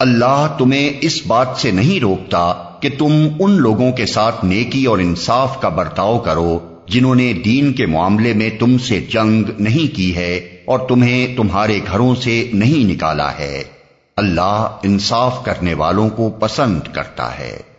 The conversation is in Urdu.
اللہ تمہیں اس بات سے نہیں روکتا کہ تم ان لوگوں کے ساتھ نیکی اور انصاف کا برتاؤ کرو جنہوں نے دین کے معاملے میں تم سے جنگ نہیں کی ہے اور تمہیں تمہارے گھروں سے نہیں نکالا ہے۔ اللہ انصاف کرنے والوں کو پسند کرتا ہے۔